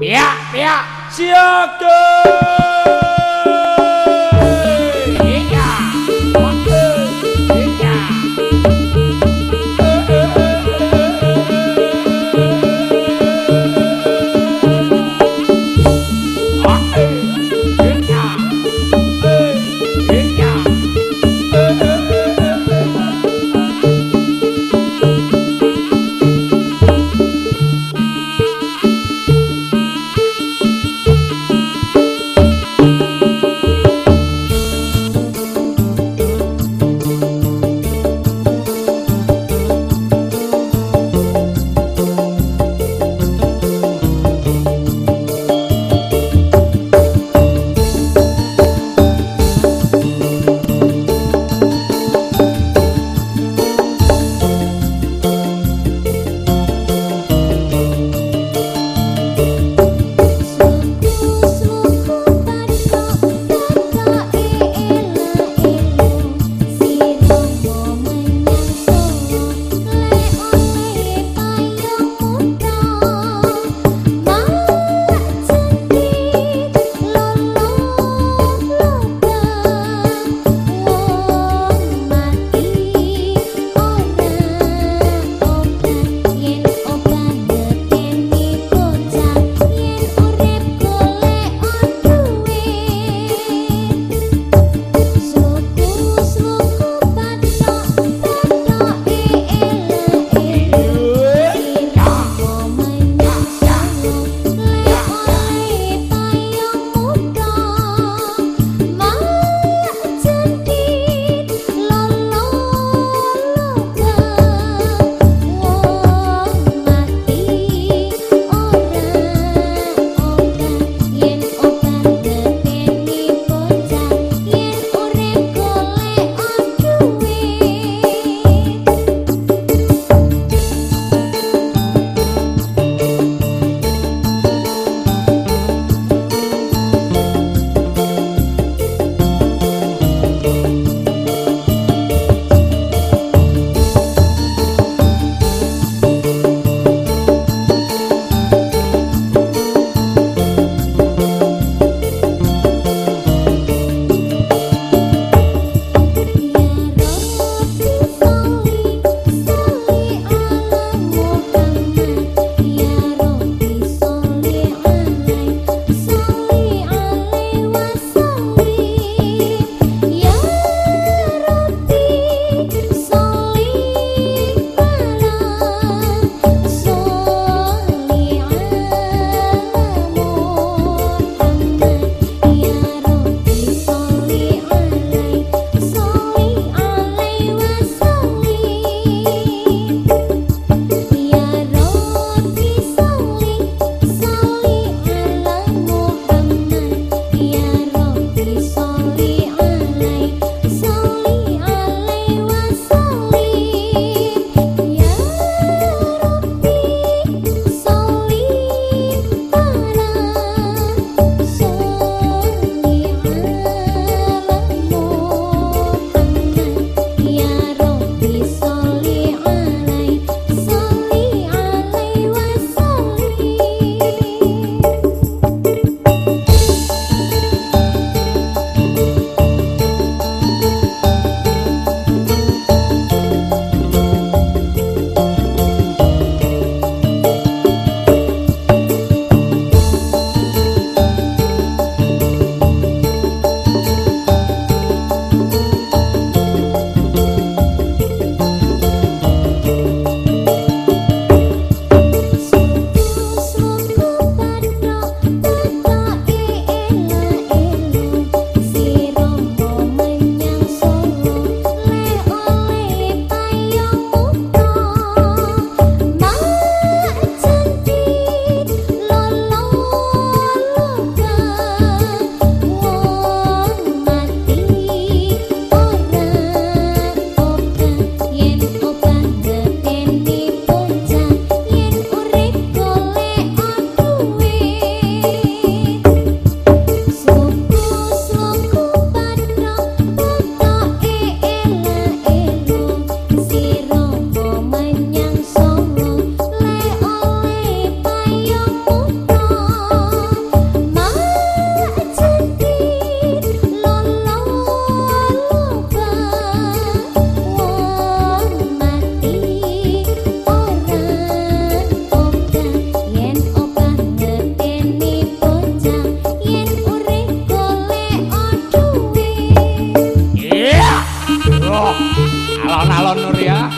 Piak, piak, siaga. Nur ya.